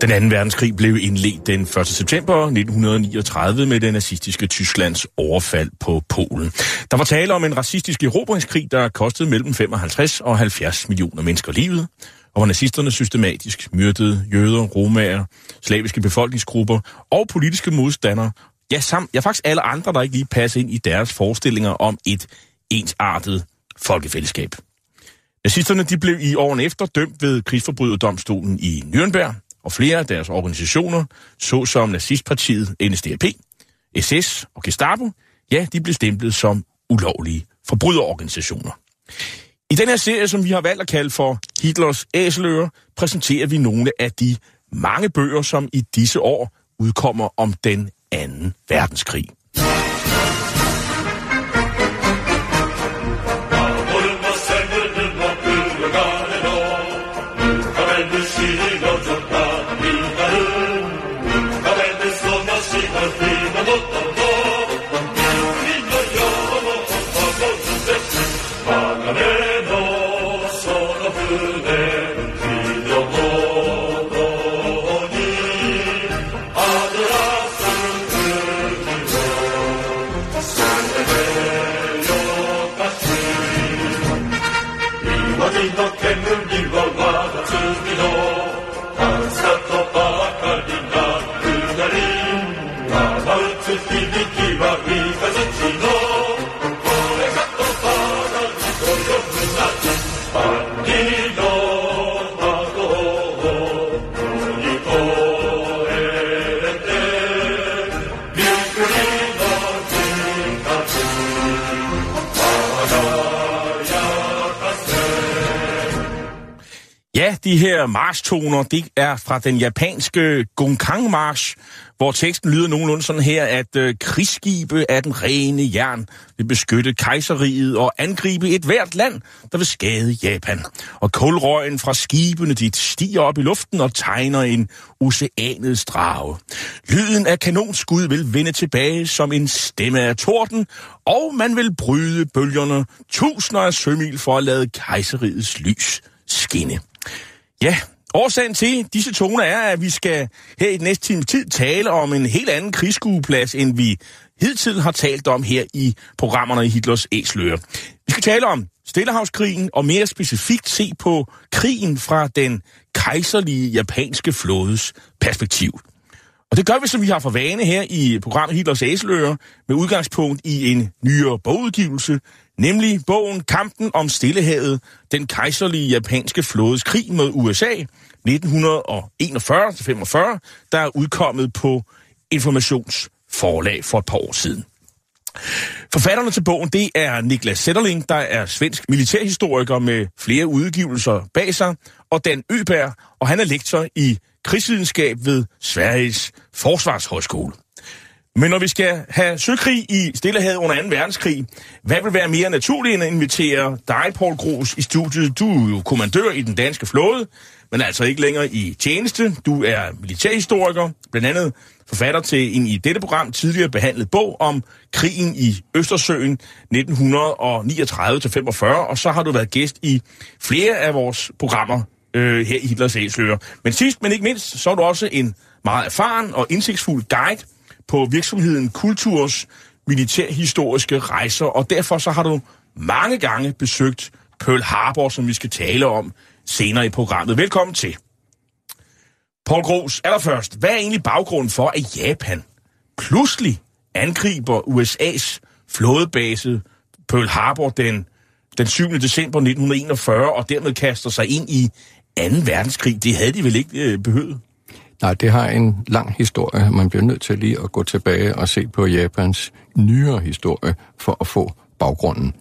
Den anden verdenskrig blev indledt den 1. september 1939 med den nazistiske Tysklands overfald på Polen. Der var tale om en racistisk erobringskrig, der kostede mellem 55 og 70 millioner mennesker livet, og hvor nazisterne systematisk myrdede jøder, romager, slaviske befolkningsgrupper og politiske modstandere, ja, samt, ja faktisk alle andre, der ikke lige passer ind i deres forestillinger om et ensartet folkefællesskab. Nazisterne de blev i årene efter dømt ved krigsforbryderdomstolen i Nürnberg, og flere af deres organisationer, såsom nazistpartiet NSDAP, SS og Gestapo, ja, de blev stemplet som ulovlige forbryderorganisationer. I den her serie, som vi har valgt at kalde for Hitlers Æseløer, præsenterer vi nogle af de mange bøger, som i disse år udkommer om den anden verdenskrig. De her marstoner, det er fra den japanske Gongkang-march, hvor teksten lyder nogenlunde sådan her, at øh, krigsskibe af den rene jern vil beskytte kejseriet og angribe et hvert land, der vil skade Japan. Og kulrøgen fra skibene dit stiger op i luften og tegner en oceanets drage. Lyden af kanonskud vil vende tilbage som en stemme af torden, og man vil bryde bølgerne tusinder af sømil for at lade kejseriets lys skinne. Ja, årsagen til disse toner er, at vi skal her i den næste time tid tale om en helt anden krigsskueplads, end vi hidtil har talt om her i programmerne i Hitlers Æsløre. Vi skal tale om Stillehavskrigen, og mere specifikt se på krigen fra den kejserlige japanske flådes perspektiv. Og det gør vi, som vi har for vane her i programmet Hitlers Æseløer, med udgangspunkt i en nyere bogudgivelse, nemlig bogen Kampen om Stillehavet, den kejserlige japanske flådes krig mod USA 1941-45, der er udkommet på Informationsforlag for et par år siden. Forfatterne til bogen, det er Niklas Sætterling, der er svensk militærhistoriker med flere udgivelser bag sig, og Dan Øberg, og han er lektor i krigsvidenskab ved Sveriges Forsvarshøjskole. Men når vi skal have søkrig i Stillehavet under 2. verdenskrig, hvad vil være mere naturligt end at invitere dig, Paul Gros, i studiet? Du er jo kommandør i den danske flåde, men altså ikke længere i tjeneste. Du er militærhistoriker, blandt andet forfatter til en i dette program tidligere behandlet bog om krigen i Østersøen 1939-45, og så har du været gæst i flere af vores programmer øh, her i Hitlers Æsler. Men sidst, men ikke mindst, så er du også en meget erfaren og indsigtsfuld guide på virksomheden Kulturs militærhistoriske rejser, og derfor så har du mange gange besøgt Pearl Harbor, som vi skal tale om senere i programmet. Velkommen til. Paul Gros, allerførst, hvad er egentlig baggrunden for, at Japan pludselig angriber USA's flådebase Pearl Harbor den, den 7. december 1941, og dermed kaster sig ind i 2. verdenskrig? Det havde de vel ikke øh, behøvet? Nej, det har en lang historie. Man bliver nødt til lige at gå tilbage og se på Japans nyere historie for at få baggrunden.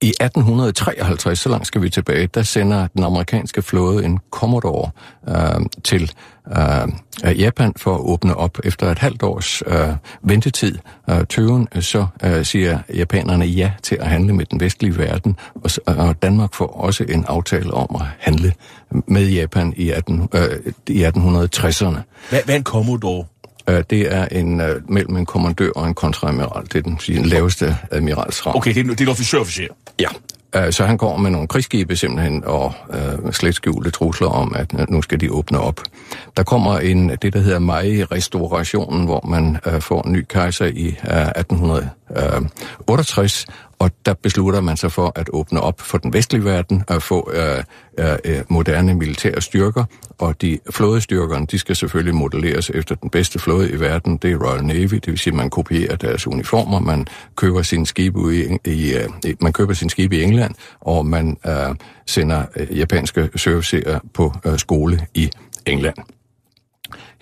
I 1853, så langt skal vi tilbage, der sender den amerikanske flåde en Commodore øh, til øh, Japan for at åbne op. Efter et halvt års øh, ventetid, øh, tøven, øh, så øh, siger japanerne ja til at handle med den vestlige verden, og, og Danmark får også en aftale om at handle med Japan i, 18, øh, i 1860'erne. Hvad, hvad er en Commodore? Øh, det er en uh, mellem en kommandør og en kontraadmiral. Det er den, den laveste admiralsrang. Okay, det er, det er en officerofficer. Ja. Uh, så han går med nogle krigsskibe simpelthen og uh, slet skjulte trusler om, at nu skal de åbne op. Der kommer en det, der hedder Mai-restaurationen, hvor man uh, får en ny kejser i uh, 1868, og der beslutter man sig for at åbne op for den vestlige verden og få øh, øh, øh, moderne militære styrker, og de flådestyrkerne, de skal selvfølgelig modelleres efter den bedste flåde i verden, det er Royal Navy, det vil sige, at man kopierer deres uniformer, man køber sine skibe i, i, øh, man køber sin skibe i England, og man øh, sender øh, japanske servicerer på øh, skole i England.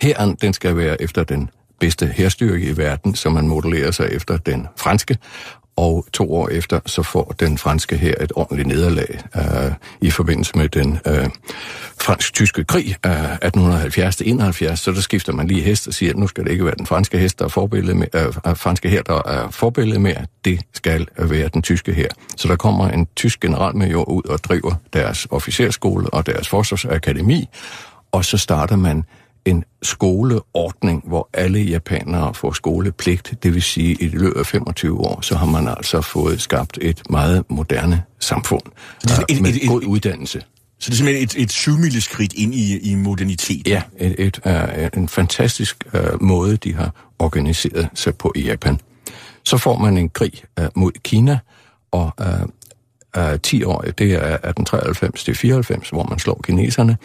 Herren, den skal være efter den bedste herstyrke i verden, som man modellerer sig efter den franske, og to år efter så får den franske her et ordentligt nederlag øh, i forbindelse med den øh, fransk-tyske krig af øh, 1870-71, så der skifter man lige hest og siger, at nu skal det ikke være den franske hest, der er forbillede med, øh, øh franske her, der er forbillede med, det skal være den tyske her. Så der kommer en tysk generalmajor ud og driver deres officerskole og deres forsvarsakademi, og så starter man en skoleordning, hvor alle japanere får skolepligt. Det vil sige, at i løbet af 25 år, så har man altså fået skabt et meget moderne samfund det er et, med et, et, god uddannelse. Så det er simpelthen et, et syvmileskridt ind i, i modernitet? Ja, et, et, uh, en fantastisk uh, måde, de har organiseret sig på i Japan. Så får man en krig uh, mod Kina, og uh, uh, 10 år, det er 1893-94, hvor man slår kineserne,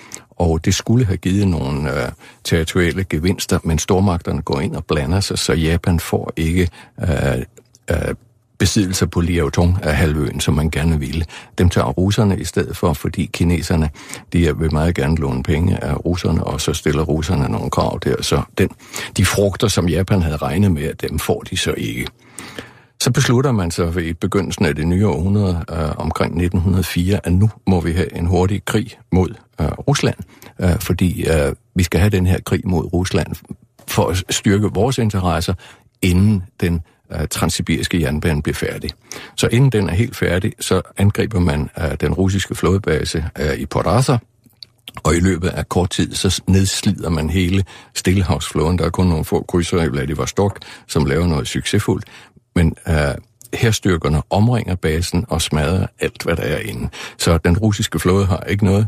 og det skulle have givet nogle øh, territoriale gevinster, men stormagterne går ind og blander sig, så Japan får ikke øh, øh, besiddelser på Liaotong af halvøen, som man gerne ville. Dem tager russerne i stedet for, fordi kineserne de vil meget gerne låne penge af russerne, og så stiller russerne nogle krav der. Så den, de frugter, som Japan havde regnet med, dem får de så ikke. Så beslutter man sig ved begyndelsen af det nye århundrede øh, omkring 1904, at nu må vi have en hurtig krig mod øh, Rusland, øh, fordi øh, vi skal have den her krig mod Rusland for at styrke vores interesser, inden den øh, transsibiriske jernbane bliver færdig. Så inden den er helt færdig, så angriber man øh, den russiske flådebase øh, i Port Arthur, og i løbet af kort tid, så nedslider man hele Stillehavsflåden. Der er kun nogle få krydser i Vladivostok, som laver noget succesfuldt men øh, herstyrkerne omringer basen og smadrer alt, hvad der er inde. Så den russiske flåde har ikke noget.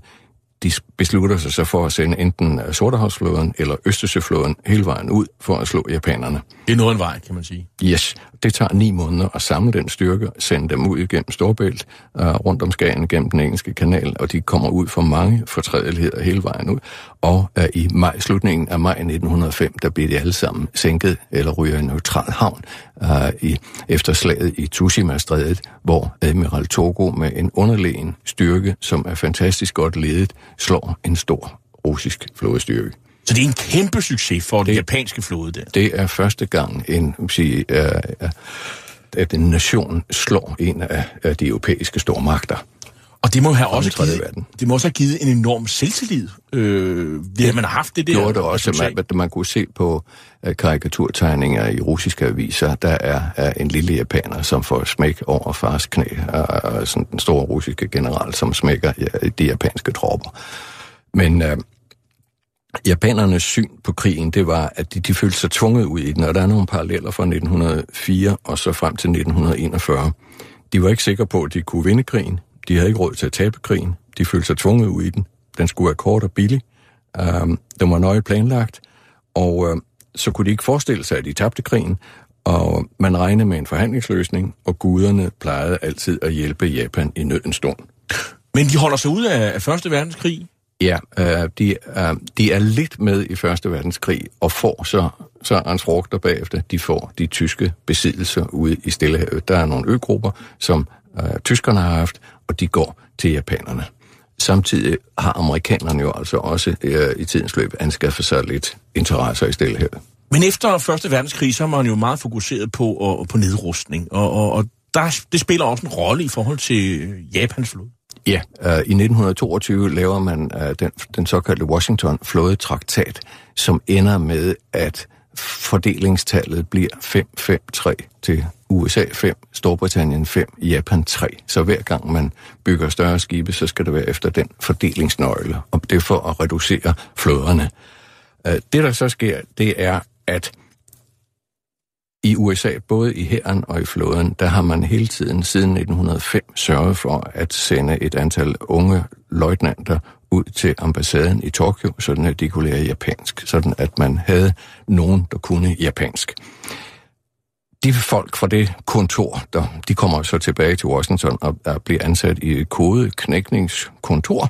De beslutter sig så for at sende enten øh, Sortehavsflåden eller Østersøflåden hele vejen ud for at slå japanerne. Det er noget en vej, kan man sige. Yes. Det tager ni måneder at samle den styrke, sende dem ud igennem Storbælt, uh, øh, rundt om Skagen gennem den engelske kanal, og de kommer ud for mange fortrædeligheder hele vejen ud. Og uh, i maj, slutningen af maj 1905, der bliver de alle sammen sænket eller ryger i neutral havn uh, i, efter slaget i Tsushima-strædet, hvor Admiral Togo med en underlegen styrke, som er fantastisk godt ledet, slår en stor russisk flådestyrke. Så det er en kæmpe succes for det, den japanske flåde der. Det er første gang, en, sige, uh, at en nation slår en af, af de europæiske stormagter. Og det må have også givet, verden. det må også have givet en enorm selvtillid. Øh, det, at man har haft det der. Gjorde det også, man, man kunne se på uh, karikaturtegninger i russiske aviser, der er uh, en lille japaner, som får smæk over fars knæ, og uh, sådan den store russiske general, som smækker ja, de japanske tropper. Men uh, Japanernes syn på krigen, det var, at de, de følte sig tvunget ud i den, og der er nogle paralleller fra 1904 og så frem til 1941. De var ikke sikre på, at de kunne vinde krigen. De havde ikke råd til at tabe krigen. De følte sig tvunget ud i den. Den skulle være kort og billig. Um, den var nøje planlagt, og uh, så kunne de ikke forestille sig, at de tabte krigen, og man regnede med en forhandlingsløsning, og guderne plejede altid at hjælpe Japan i nødens stund. Men de holder sig ud af, af Første Verdenskrig? Ja, øh, de, øh, de er lidt med i Første Verdenskrig og får så, så hans frugter bagefter. De får de tyske besiddelser ude i Stillehavet. Der er nogle øgrupper, som øh, tyskerne har haft, og de går til japanerne. Samtidig har amerikanerne jo altså også øh, i tidens løb anskaffet sig lidt interesser i Stillehavet. Men efter Første Verdenskrig, så er man jo meget fokuseret på, og, på nedrustning, og, og, og der, det spiller også en rolle i forhold til øh, Japans flåde. Ja, øh, i 1922 laver man øh, den, den såkaldte Washington-flådetraktat, som ender med, at fordelingstallet bliver 5-5-3 til USA 5, Storbritannien 5, Japan 3. Så hver gang man bygger større skibe, så skal det være efter den fordelingsnøgle, og det er for at reducere flåderne. Øh, det, der så sker, det er, at i USA, både i hæren og i flåden, der har man hele tiden siden 1905 sørget for at sende et antal unge løjtnanter ud til ambassaden i Tokyo, sådan at de kunne lære japansk, sådan at man havde nogen, der kunne japansk. De folk fra det kontor, der, de kommer så tilbage til Washington og er bliver ansat i et kodeknækningskontor,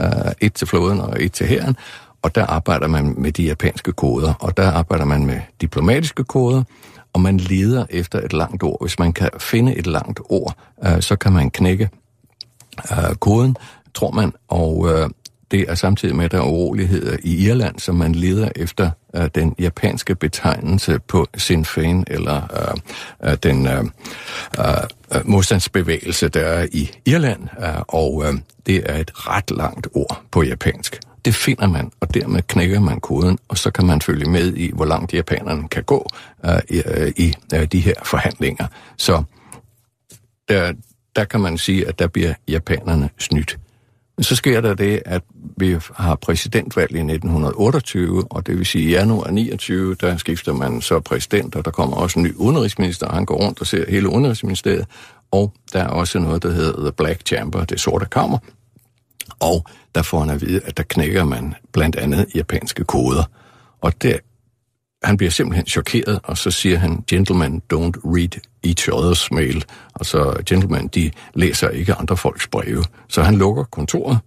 øh, et til flåden og et til hæren, og der arbejder man med de japanske koder, og der arbejder man med diplomatiske koder, og man leder efter et langt ord. Hvis man kan finde et langt ord, øh, så kan man knække øh, koden, tror man, og øh, det er samtidig med, at der er uroligheder i Irland, som man leder efter øh, den japanske betegnelse på Sinn Féin, eller øh, øh den øh, øh, øh, modstandsbevægelse, der er i Irland, øh, og øh, det er et ret langt ord på japansk. Det finder man, og dermed knækker man koden, og så kan man følge med i, hvor langt japanerne kan gå uh, i, uh, i øh, de her forhandlinger. Så der, der kan man sige, at der bliver japanerne snydt. Men så sker der det, at vi har præsidentvalg i 1928, og det vil sige i januar 29, der skifter man så præsident, og der kommer også en ny udenrigsminister, og han går rundt og ser hele udenrigsministeriet, og der er også noget, der hedder The Black Chamber, det sorte kammer, og der får han at vide, at der knækker man blandt andet japanske koder. Og det, han bliver simpelthen chokeret, og så siger han, gentlemen don't read each other's mail. Altså, gentlemen, de læser ikke andre folks breve. Så han lukker kontoret,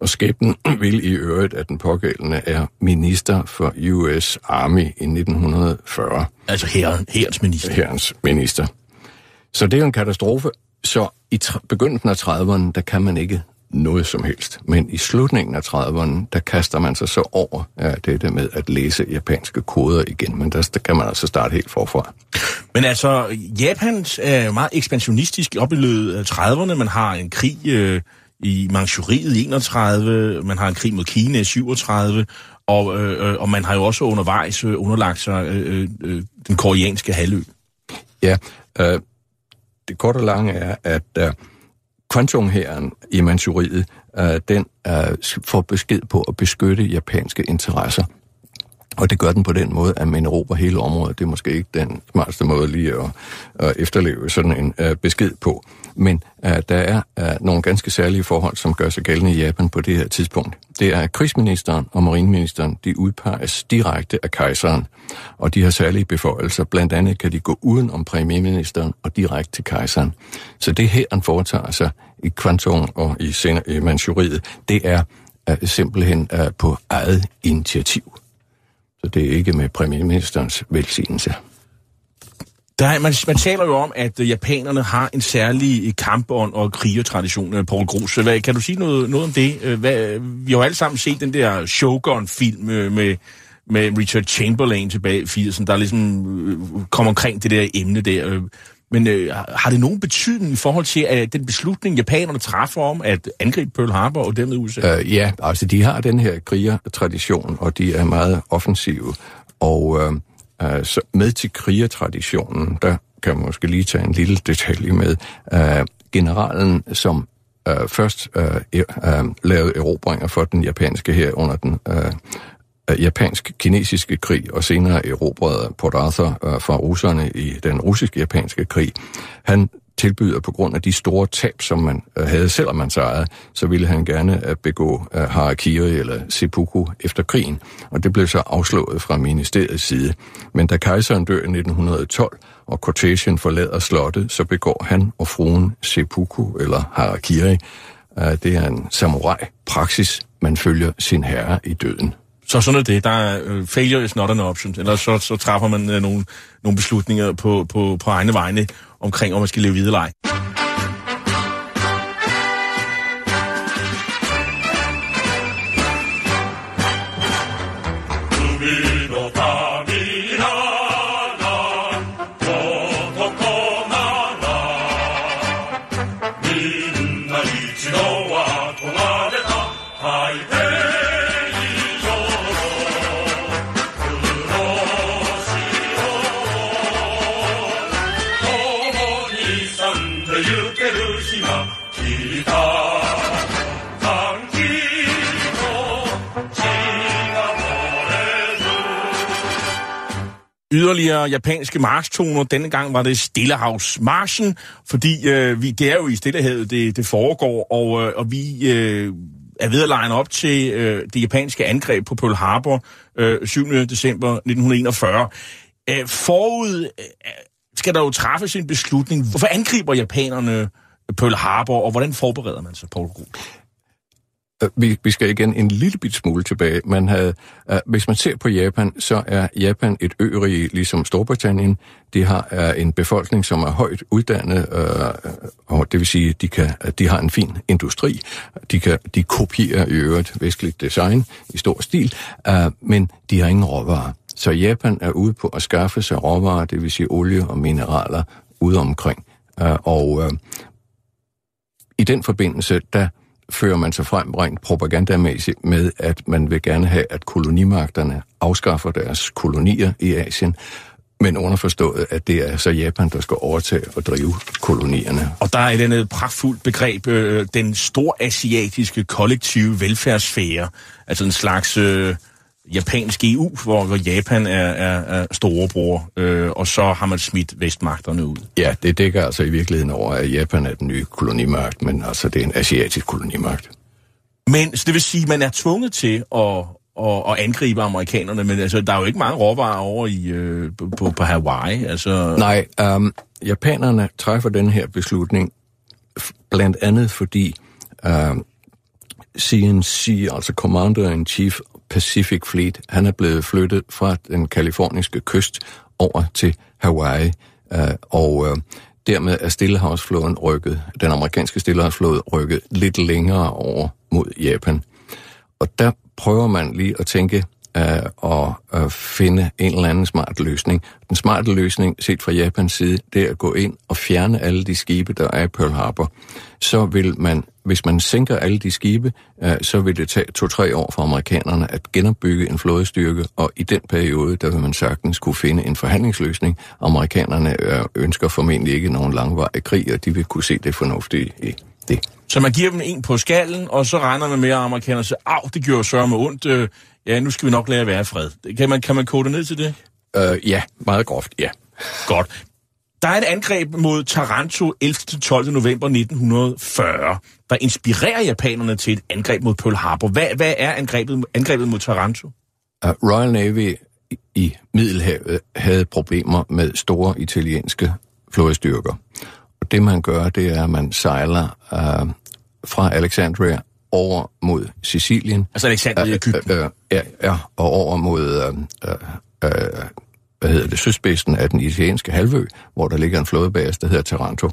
og skæbnen vil i øvrigt, at den pågældende er minister for US Army i 1940. Altså herren, herrens minister. Herrens minister. Så det er jo en katastrofe. Så i begyndelsen af 30'erne, der kan man ikke noget som helst. Men i slutningen af 30'erne, der kaster man sig så over ja, det der med at læse japanske koder igen, men der, der kan man altså starte helt forfra. Men altså, Japan er meget ekspansionistisk op i løbet af 30'erne. Man har en krig øh, i Manchuriet i 31, man har en krig mod Kina i 37, og, øh, og man har jo også undervejs øh, underlagt sig øh, øh, den koreanske halvø. Ja, øh, det korte og lange er, at øh, Kwantung-hæren i Manchuriet, øh, den øh, får besked på at beskytte japanske interesser. Og det gør den på den måde, at man råber hele området. Det er måske ikke den smarteste måde lige at, at efterleve sådan en uh, besked på. Men uh, der er uh, nogle ganske særlige forhold, som gør sig gældende i Japan på det her tidspunkt. Det er, at krigsministeren og marineministeren, de udpeges direkte af kejseren, og de har særlige beføjelser. Blandt andet kan de gå uden om premierministeren og direkte til kejseren. Så det her, han foretager sig i Kwantung og i, i Manchuriet, det er uh, simpelthen uh, på eget initiativ. Så det er ikke med premierministerens velsignelse. Der er, man, man taler jo om, at øh, japanerne har en særlig øh, kampånd og krigertradition, på Paul Grus. Hvad, kan du sige noget, noget om det? Øh, hvad, vi har jo alle sammen set den der Shogun-film med, med Richard Chamberlain tilbage i 80'erne, der ligesom kom omkring det der emne der. Men øh, har det nogen betydning i forhold til at den beslutning, japanerne træffer om at angribe Pearl Harbor og dermed USA? Øh, ja, altså de har den her krigertradition, og de er meget offensive. Og øh, øh, så med til krigertraditionen, der kan man måske lige tage en lille detalje med. Øh, generalen, som øh, først øh, e- øh, lavede erobringer for den japanske her under den øh, japansk-kinesiske krig, og senere erobrede Port Arthur øh, fra russerne i den russisk-japanske krig. Han tilbyder på grund af de store tab, som man øh, havde, selvom man sejrede, så ville han gerne øh, begå harakiri eller seppuku efter krigen, og det blev så afslået fra ministeriets side. Men da kejseren dør i 1912, og cortesien forlader slottet, så begår han og fruen seppuku eller harakiri. Det er en samurai-praksis, man følger sin herre i døden. Så sådan er det. Der er, uh, failure is not an option. Ellers så, så træffer man uh, nogle, nogle beslutninger på, på, på egne vegne omkring, om man skal leve videre eller yderligere japanske marstoner. Denne gang var det Stillehavsmarschen, fordi øh, vi, det er jo i Stillehavet, det, det foregår, og, øh, og vi øh, er ved at line op til øh, det japanske angreb på Pearl Harbor øh, 7. december 1941. Øh, forud øh, skal der jo træffes en beslutning. Hvorfor angriber japanerne Pearl Harbor, og hvordan forbereder man sig, Paul Grub? Øh, vi, vi skal igen en lille bit smule tilbage. Man havde, uh, hvis man ser på Japan, så er Japan et ørige ligesom Storbritannien. De har uh, en befolkning, som er højt uddannet, uh, og det vil sige, de kan, de har en fin industri. De, kan, de kopierer i øvrigt vestligt design i stor stil, uh, men de har ingen råvarer. Så Japan er ude på at skaffe sig råvarer, det vil sige olie og mineraler, ude omkring. Uh, og uh, i den forbindelse, der fører man sig frem rent propagandamæssigt med, at man vil gerne have, at kolonimagterne afskaffer deres kolonier i Asien, men underforstået, at det er så Japan, der skal overtage og drive kolonierne. Og der er et andet pragtfuldt begreb, øh, den storasiatiske kollektive velfærdssfære, altså en slags... Øh japansk EU, hvor Japan er, er, er storebror, øh, og så har man smidt vestmagterne ud. Ja, det dækker altså i virkeligheden over, at Japan er den nye kolonimagt, men altså det er en asiatisk kolonimagt. Men så det vil sige, at man er tvunget til at, at, at angribe amerikanerne, men altså, der er jo ikke mange råvarer over i, øh, på, på Hawaii. Altså... Nej, um, japanerne træffer den her beslutning blandt andet fordi uh, CNC, altså Commander-in-Chief Pacific Fleet, han er blevet flyttet fra den kaliforniske kyst over til Hawaii, øh, og øh, dermed er Stillehavsflåden rykket, den amerikanske Stillehavsflåde rykket lidt længere over mod Japan. Og der prøver man lige at tænke øh, og øh, finde en eller anden smart løsning. Den smarte løsning, set fra Japans side, det er at gå ind og fjerne alle de skibe, der er i Pearl Harbor. Så vil man hvis man sænker alle de skibe, øh, så vil det tage to-tre år for amerikanerne at genopbygge en flådestyrke, og i den periode, der vil man sagtens kunne finde en forhandlingsløsning. Amerikanerne øh, ønsker formentlig ikke nogen langvarig krig, og de vil kunne se det fornuftige i det. Så man giver dem en på skallen, og så regner man med, at amerikanerne siger, af, det gjorde sørme ondt, øh, ja, nu skal vi nok lade at være fred. Kan man, kan man kode ned til det? Øh, ja, meget groft, ja. Godt. Der er et angreb mod Taranto 11-12. november 1940, der inspirerer japanerne til et angreb mod Pearl Harbor. Hvad, hvad er angrebet, angrebet mod Taranto? Uh, Royal Navy i Middelhavet havde problemer med store italienske flådestyrker. Og det man gør, det er, at man sejler uh, fra Alexandria over mod Sicilien. Altså Alexandria i uh, Ægypten? Uh, uh, ja, ja, og over mod uh, uh, hvad hedder det, sydspidsen af den italienske halvø, hvor der ligger en flådebase, der hedder Taranto.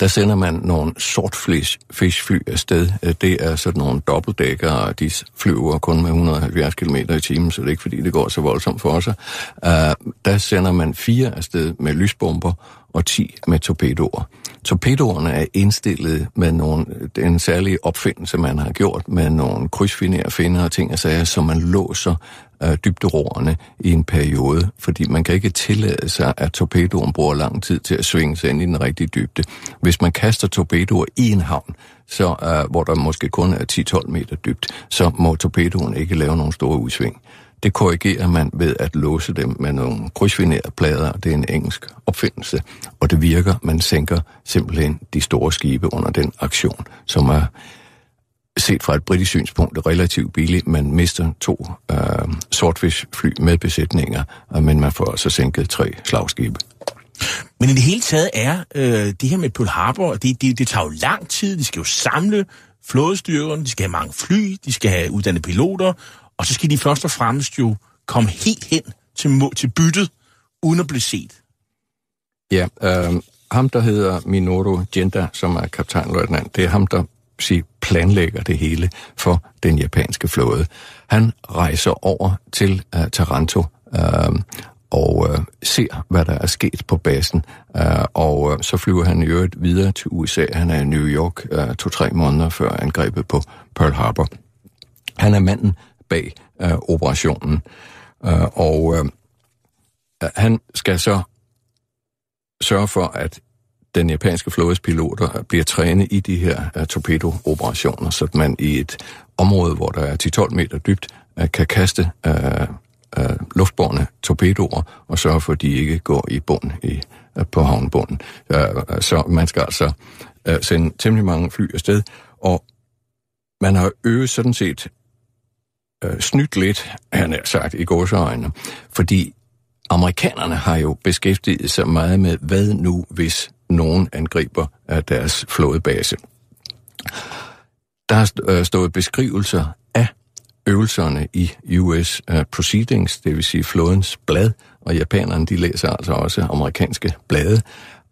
Der sender man nogle sortfish-fly afsted. Øh, det er sådan nogle dobbeltdækker, og de flyver kun med 170 km i timen, så det er ikke fordi, det går så voldsomt for sig. Uh, der sender man fire afsted med lysbomber og 10 med torpedoer. Torpedoerne er indstillet med nogle, den særlige opfindelse, man har gjort med nogle krydsfinerfinder og ting og sager, så man låser øh, dybderoerne i en periode, fordi man kan ikke tillade sig, at torpedoen bruger lang tid til at svinge sig ind i den rigtige dybde. Hvis man kaster torpedoer i en havn, så, øh, hvor der måske kun er 10-12 meter dybt, så må torpedoen ikke lave nogen store udsving. Det korrigerer man ved at låse dem med nogle krydsfinerede plader, det er en engelsk opfindelse, og det virker, man sænker simpelthen de store skibe under den aktion, som er set fra et britisk synspunkt relativt billigt. Man mister to øh, sortfiskfly med besætninger, øh, men man får også sænket tre slagskibe. Men i det hele taget er øh, det her med Pearl Harbor, det, det, det tager jo lang tid. De skal jo samle flådestyrkerne, de skal have mange fly, de skal have uddannede piloter, og så skal de først og fremmest jo komme helt hen til, til byttet, uden at blive set. Ja, øh, ham der hedder Minoru Genta, som er kaptajnløjtnant, det er ham, der sige, planlægger det hele for den japanske flåde. Han rejser over til uh, Taranto øh, og øh, ser, hvad der er sket på basen. Uh, og øh, så flyver han i øvrigt videre til USA. Han er i New York uh, to-tre måneder før angrebet på Pearl Harbor. Han er manden bag øh, operationen. Øh, og øh, han skal så sørge for, at den japanske flådes piloter øh, bliver trænet i de her uh, torpedo-operationer, så man i et område, hvor der er 10-12 meter dybt, uh, kan kaste uh, uh, luftbårne torpedoer og sørge for, at de ikke går i bund i, uh, på havnbunden. Uh, så man skal altså uh, sende temmelig mange fly afsted, og man har øvet sådan set øh, snydt lidt, han har sagt, i gåseøjne, fordi amerikanerne har jo beskæftiget sig meget med, hvad nu hvis nogen angriber af deres flådebase. Der har øh, stået beskrivelser af øvelserne i US uh, øh, Proceedings, det vil sige flådens blad, og japanerne de læser altså også amerikanske blade,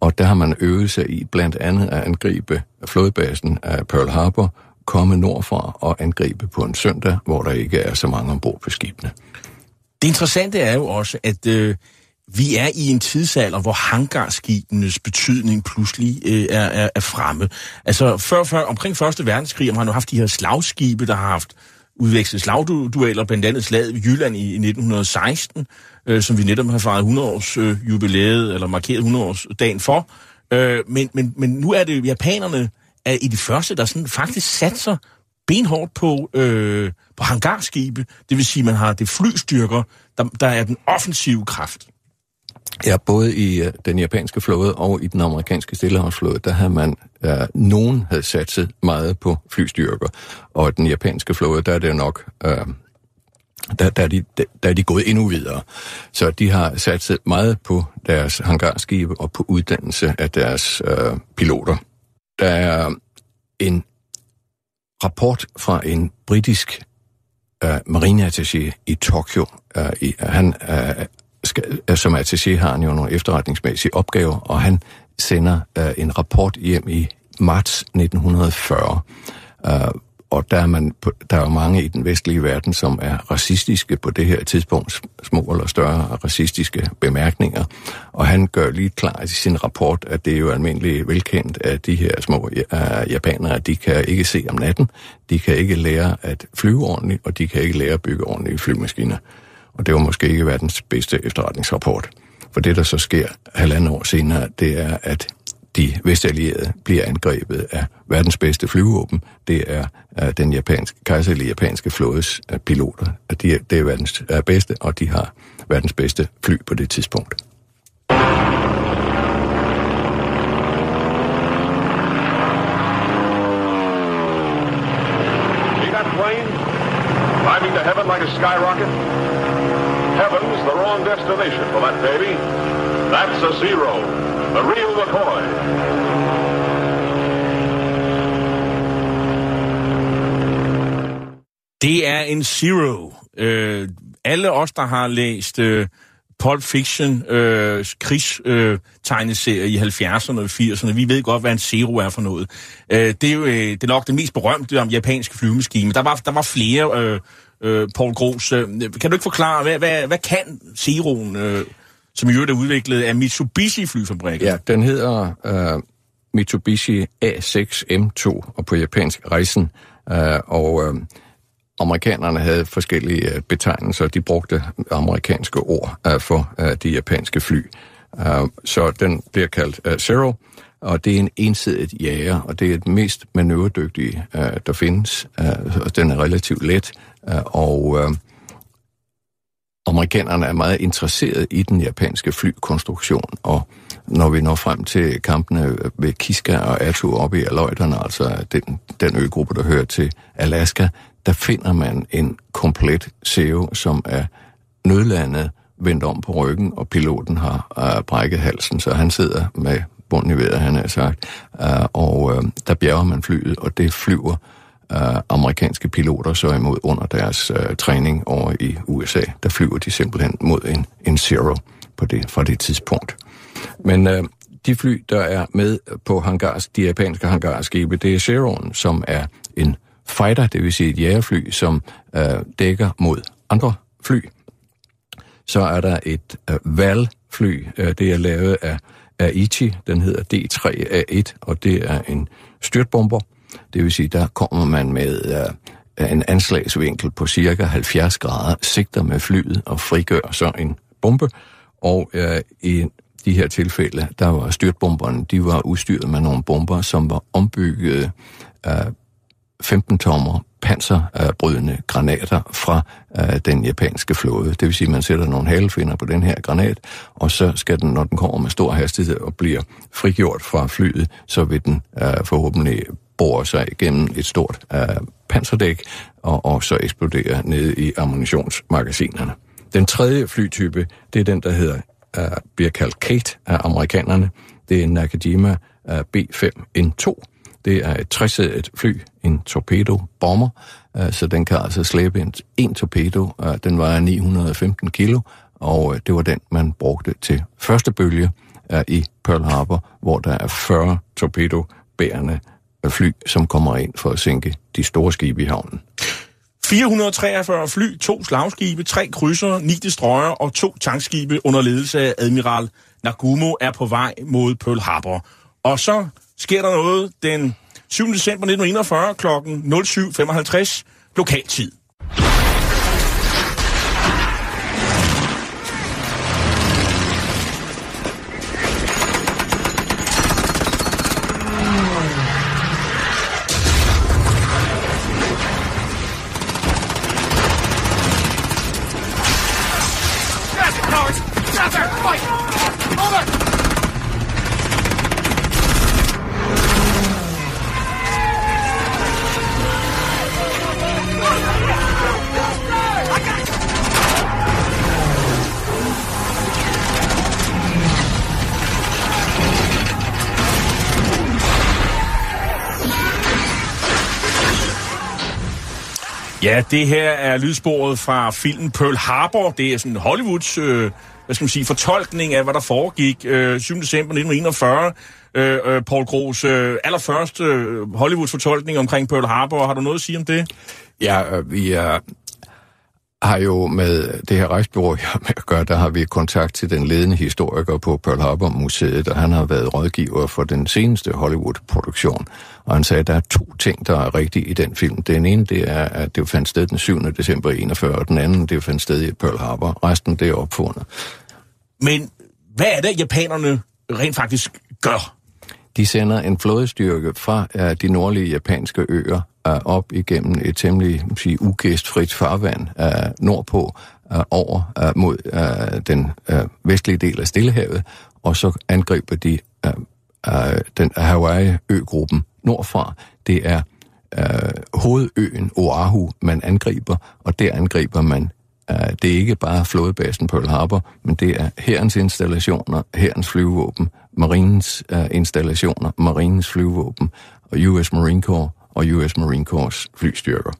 og der har man øvet sig i blandt andet at angribe flådebasen af Pearl Harbor, komme nordfra og angribe på en søndag, hvor der ikke er så mange ombord på skibene. Det interessante er jo også, at øh, vi er i en tidsalder, hvor hangarskibenes betydning pludselig øh, er, er, er fremme. Altså før, før, omkring 1. verdenskrig har man jo haft de her slagskibe, der har haft udvekslet slagdueller, blandt andet slaget i Jylland i, i 1916, øh, som vi netop har fejret 100 års øh, jubilæet, eller markeret 100 års dagen for. Øh, men, men, men nu er det japanerne er i de første, der sådan faktisk satser benhårdt på, øh, på hangarskibe. Det vil sige, at man har det flystyrker, der, der er den offensive kraft. Ja, både i øh, den japanske flåde og i den amerikanske stillehavsflåde, der havde man, øh, nogen havde satset meget på flystyrker, og den japanske flåde, der er det nok, øh, der, der, er de, der er de gået endnu videre. Så de har satset meget på deres hangarskibe og på uddannelse af deres øh, piloter. Der er en rapport fra en britisk uh, marineattaché i Tokyo. Uh, i, han uh, skal, som attaché har han jo nogle efterretningsmæssige opgaver, og han sender uh, en rapport hjem i marts 1940. Uh, og der er, man, der er mange i den vestlige verden, som er racistiske på det her tidspunkt, små eller større racistiske bemærkninger. Og han gør lige klart i sin rapport, at det er jo almindeligt velkendt, at de her små øh, japanere, de kan ikke se om natten, de kan ikke lære at flyve ordentligt, og de kan ikke lære at bygge ordentlige flymaskiner. Og det var måske ikke verdens bedste efterretningsrapport. For det, der så sker halvandet år senere, det er, at de vestallierede bliver angrebet af verdens bedste flyvåben. Det er uh, den japanske, kejserlige japanske flådes uh, piloter. De, det er verdens uh, bedste, og de har verdens bedste fly på det tidspunkt. climbing to heaven like a skyrocket? Heaven's the wrong destination for that baby. That's a zero. The real McCoy. Det er en zero. Øh, alle os, der har læst øh, Pulp Fiction øh, krigstegneserie øh, i 70'erne og 80'erne, vi ved godt, hvad en zero er for noget. Øh, det er jo øh, det er nok det mest berømte om japanske flyvemaskine. Der var, der var flere, øh, øh, Paul Gros. Øh, kan du ikke forklare, hvad, hvad, hvad kan zeroen, øh, som i øvrigt er udviklet af Mitsubishi flyfabrik? Ja, den hedder øh, Mitsubishi A6M2, og på japansk rejsen. Øh, og... Øh, amerikanerne havde forskellige øh, betegnelser. De brugte amerikanske ord øh, for øh, de japanske fly. Øh, så den bliver kaldt Zero, og det er en ensidigt jager, og det er det mest manøvredygtige, der findes. Og den er relativt let, og amerikanerne er meget interesseret i den japanske flykonstruktion, og når vi når frem til kampene ved Kiska og Attu oppe i Aleuterne, altså den, den øgruppe, der hører til Alaska, der finder man en komplet SEO, som er nødlandet, vendt om på ryggen, og piloten har uh, brækket halsen, så han sidder med bunden i vejret, han har sagt, uh, og uh, der bjerger man flyet, og det flyver øh, amerikanske piloter så imod under deres øh, træning over i USA. Der flyver de simpelthen mod en, en Zero på det, fra det tidspunkt. Men øh, de fly, der er med på hangars, de japanske hangarskibe, det er Zeroen, som er en fighter, det vil sige et jægerfly, som øh, dækker mod andre fly. Så er der et øh, VAL-fly, øh, det er lavet af Aichi, den hedder D3A1, og det er en styrtbomber. Det vil sige, der kommer man med øh, en anslagsvinkel på cirka 70 grader, sigter med flyet og frigør så en bombe. Og øh, i de her tilfælde, der var styrtbomberne, de var udstyret med nogle bomber, som var ombygget øh, 15-tommer panserbrydende granater fra øh, den japanske flåde. Det vil sige, at man sætter nogle halefinder på den her granat, og så skal den, når den kommer med stor hastighed og bliver frigjort fra flyet, så vil den øh, forhåbentlig borer sig igennem et stort øh, panserdæk, og, og så eksplodere nede i ammunitionsmagasinerne. Den tredje flytype, det er den, der hedder, øh, bliver kaldt Kate af amerikanerne. Det er Nakajima øh, B5N2. Det er et træsædet fly, en torpedo-bomber, øh, så den kan altså slæbe en, en torpedo. Øh, den vejer 915 kilo, og øh, det var den, man brugte til første bølge uh, i Pearl Harbor, hvor der er 40 torpedobærende fly, som kommer ind for at sænke de store skibe i havnen. 443 fly, to slagskibe, tre krydser, ni destroyer og to tankskibe under ledelse af admiral Nagumo er på vej mod Pearl Harbor. Og så sker der noget den 7. december 1941 kl. 07.55 lokaltid. Ja, det her er lydsporet fra filmen Pearl Harbor. Det er sådan Hollywoods øh, hvad skal man sige, fortolkning af, hvad der foregik øh, 7. december 1941. Øh, øh, Paul Gros øh, allerførste øh, Hollywoods fortolkning omkring Pearl Harbor. Har du noget at sige om det? Ja, øh, vi er har jo med det her rejsbureau jeg med at gøre, der har vi kontakt til den ledende historiker på Pearl Harbor Museet, og han har været rådgiver for den seneste Hollywood-produktion. Og han sagde, at der er to ting, der er rigtige i den film. Den ene, det er, at det fandt sted den 7. december 41, og den anden, det fandt sted i Pearl Harbor. Resten, det er opfundet. Men hvad er det, japanerne rent faktisk gør? De sender en flådestyrke fra uh, de nordlige japanske øer op igennem et temmelig sige, ugæstfrit farvand nordpå over mod den vestlige del af Stillehavet, og så angriber de den Hawaii-øgruppen nordfra. Det er hovedøen Oahu, man angriber, og der angriber man det er ikke bare flådebasen Pearl Harbor, men det er herrens installationer, herrens flyvåben, marinens uh, installationer, marinens flyvåben, og US Marine Corps og US Marine Corps flystyrker.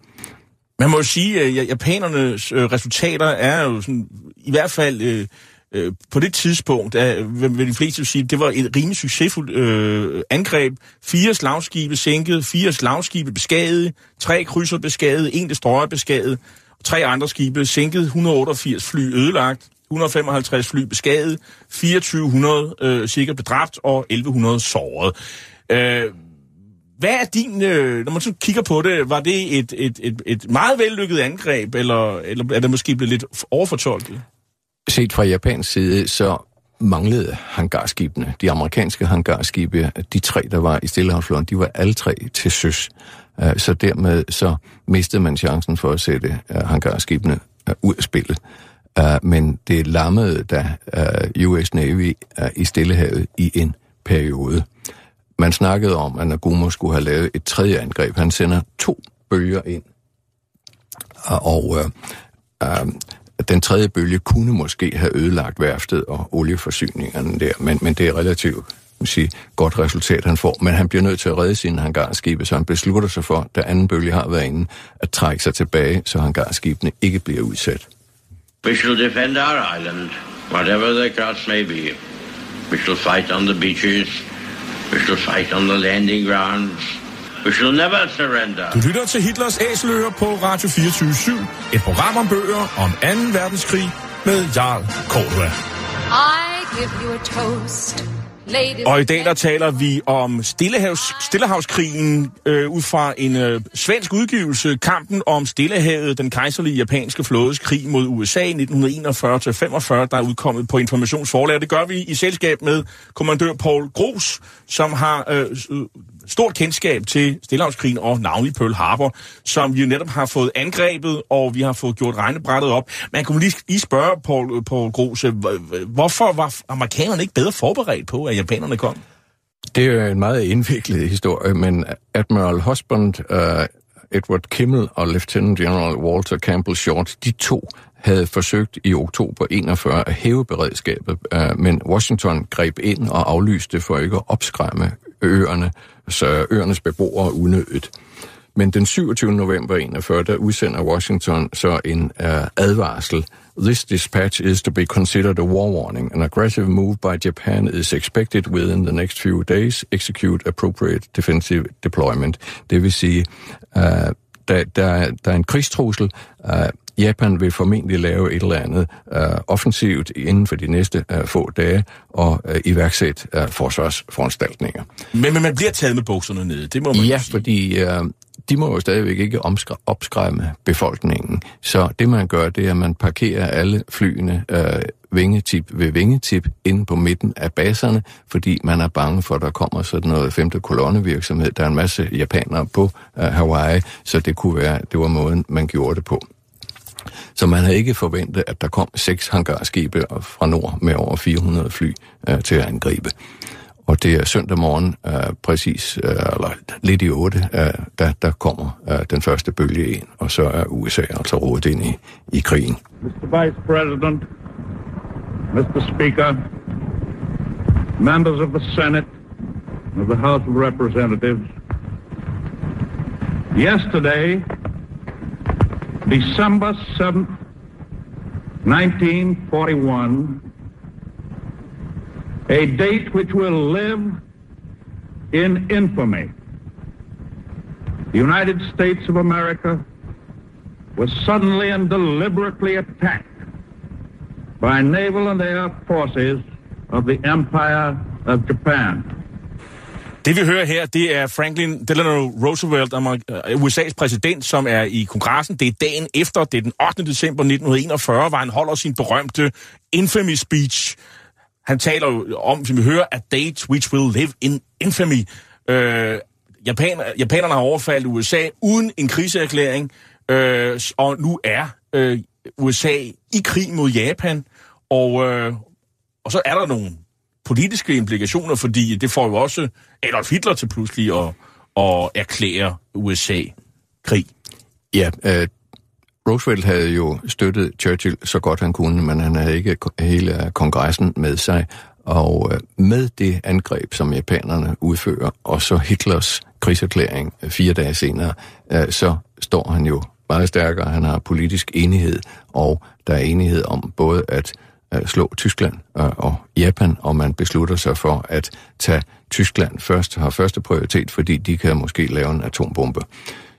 Man må jo sige, øh, at japanernes øh, resultater er jo sådan, i hvert fald øh, øh, på det tidspunkt, at, vil de fleste sige, det var et rimelig succesfuldt øh, angreb. Fire slagskibe sænket, fire slagskibe beskadiget, tre krydser beskadiget, en destroyer beskadiget, tre andre skibe sænket, 188 fly ødelagt, 155 fly beskadiget, 2400 øh, cirka bedræbt og 1100 såret. Øh, hvad er din, øh, når man så kigger på det, var det et, et, et, et meget vellykket angreb, eller, eller er det måske blevet lidt overfortolket? Set fra Japans side, så manglede hangarskibene, de amerikanske hangarskibe, de tre, der var i Stillehavsflåden, de var alle tre til søs. Øh, så dermed så mistede man chancen for at sætte øh, hangarskibene øh, ud af spillet. Men det lammede da US Navy i Stillehavet i en periode. Man snakkede om, at Nagumo skulle have lavet et tredje angreb. Han sender to bølger ind, og øh, øh, den tredje bølge kunne måske have ødelagt værftet og olieforsyningerne der, men, men det er relativt sige, godt resultat, han får. Men han bliver nødt til at redde sine hangarskibe, så han beslutter sig for, da anden bølge har været inde, at trække sig tilbage, så hangarskibene ikke bliver udsat. We shall defend our island, whatever the cost may be. We shall fight on the beaches. We shall fight on the landing grounds. We shall never surrender. Du lytter til Hitlers Æseløer på Radio 24 Et program om bøger om 2. verdenskrig med Jarl Cordua. I give you a toast. Og i dag der taler vi om Stillehavs, Stillehavskrigen øh, ud fra en øh, svensk udgivelse, kampen om Stillehavet, den kejserlige japanske flådes krig mod USA 1941-45, der er udkommet på informationsforlag. Det gør vi i selskab med kommandør Paul Gros, som har øh, stort kendskab til Stillehavskrigen og navnlig Pearl Harbor, som vi jo netop har fået angrebet, og vi har fået gjort regnebrættet op. Man kunne lige, lige spørge Paul, øh, Paul Grose, hvorfor var amerikanerne ikke bedre forberedt på, at japanerne kom? Det er en meget indviklet historie, men Admiral Husband, uh, Edward Kimmel og Lieutenant General Walter Campbell Short, de to havde forsøgt i oktober 41 at hæve beredskabet, uh, men Washington greb ind og aflyste for ikke at opskræmme øerne, så øernes beboere unødigt. Men den 27. november 41, der udsender Washington så en uh, advarsel. This dispatch is to be considered a war warning. An aggressive move by Japan is expected within the next few days. Execute appropriate defensive deployment. Det vil sige, uh, der, der, der er en krigstrussel. Uh, Japan vil formentlig lave et eller andet uh, offensivt inden for de næste uh, få dage og uh, iværksætte uh, forsvarsforanstaltninger. Men, men man bliver taget med bukserne nede, det må man Ja, sige. fordi uh, de må jo stadigvæk ikke omskra- opskræmme befolkningen. Så det man gør, det er, at man parkerer alle flyene øh, vingetip ved vingetip inde på midten af baserne, fordi man er bange for, at der kommer sådan noget femte kolonnevirksomhed. Der er en masse japanere på øh, Hawaii, så det kunne være, det var måden, man gjorde det på. Så man havde ikke forventet, at der kom seks hangarskibe fra nord med over 400 fly øh, til at angribe. Og det er søndag morgen, øh, præcis, øh, eller lidt i otte, øh, der, der kommer øh, den første bølge ind, og så er USA altså rådet ind i, i krigen. Mr. Vice President, Mr. Speaker, members of the Senate, of the House of Representatives, yesterday, December 7th, 1941, a date which will live in infamy. The United States of America was suddenly and deliberately attacked by naval and air forces of the Empire of Japan. Det vi hører her, det er Franklin Delano Roosevelt, øh, USA's præsident, som er i kongressen. Det er dagen efter, det er den 8. december 1941, hvor han holder sin berømte infamy speech. Han taler jo om, som vi hører, at dates which will live in infamy. Øh, Japan, japanerne har overfaldt USA uden en kriseerklæring, øh, og nu er øh, USA i krig mod Japan, og, øh, og så er der nogle politiske implikationer, fordi det får jo også Adolf Hitler til pludselig at, at erklære USA krig. Ja, øh, Roosevelt havde jo støttet Churchill så godt han kunne, men han havde ikke hele kongressen med sig. Og øh, med det angreb, som japanerne udfører, og så Hitlers krigserklæring øh, fire dage senere, øh, så står han jo meget stærkere. Han har politisk enighed, og der er enighed om både at slå Tyskland og Japan, og man beslutter sig for at tage Tyskland først, har første prioritet, fordi de kan måske lave en atombombe.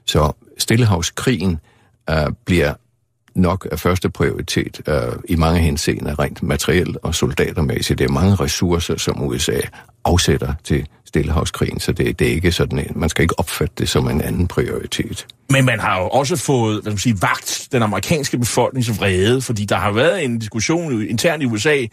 Så Stillehavskrigen øh, bliver nok af første prioritet øh, i mange henseender rent materielt og soldatermæssigt. Det er mange ressourcer, som USA afsætter til Stillehavskrigen, så det, det er ikke sådan en, man skal ikke opfatte det som en anden prioritet. Men man har jo også fået, hvad skal man sige, vagt den amerikanske befolknings vrede, fordi der har været en diskussion internt i USA